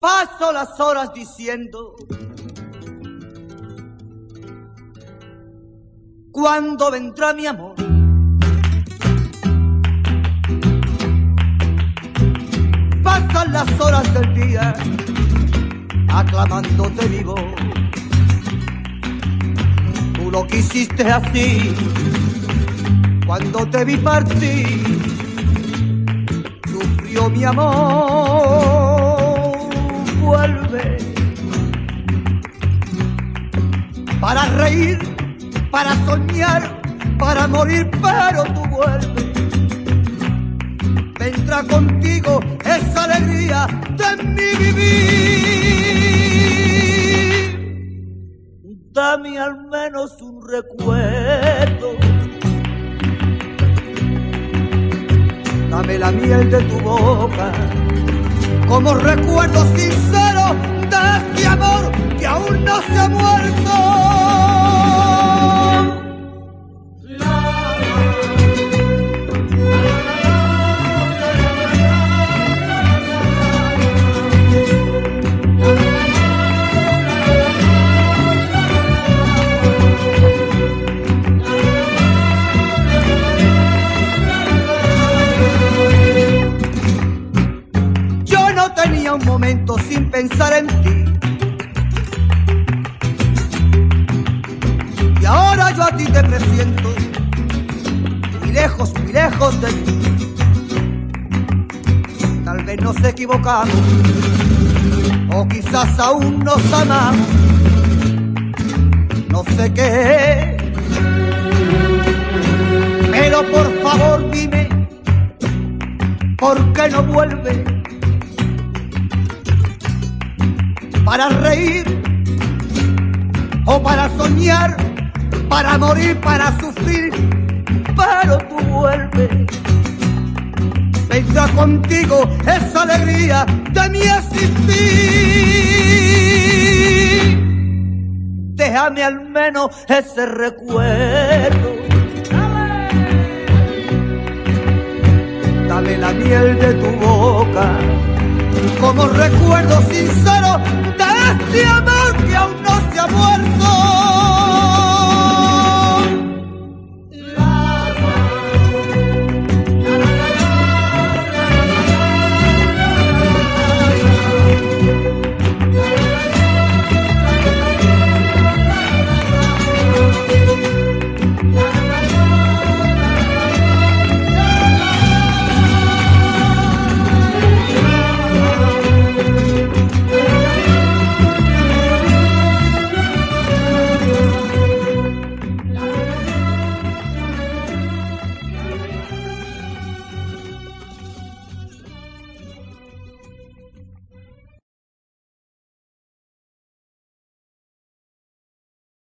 Paso las horas diciendo, ¿cuándo vendrá mi amor? Pasan las horas del día aclamándote vivo. Tú lo quisiste así cuando te vi partir. Sufrió mi amor, vuelve para reír, para soñar, para morir, pero tú vuelves vendrá contigo esa alegría de mi vivir. Dame al menos un recuerdo. Dame la miel de tu boca como recuerdo sincero de este amor que aún no se ha muerto. Un momento sin pensar en ti. Y ahora yo a ti te presiento, muy lejos, muy lejos de ti. Tal vez nos equivocamos, o quizás aún nos amamos. No sé qué pero por favor dime, ¿por qué no vuelve? Para reír o para soñar, para morir, para sufrir, pero tú vuelves. Vendrá contigo esa alegría de mi existir. Déjame al menos ese recuerdo. Como recuerdo sincero de este amor que aún no se ha muerto.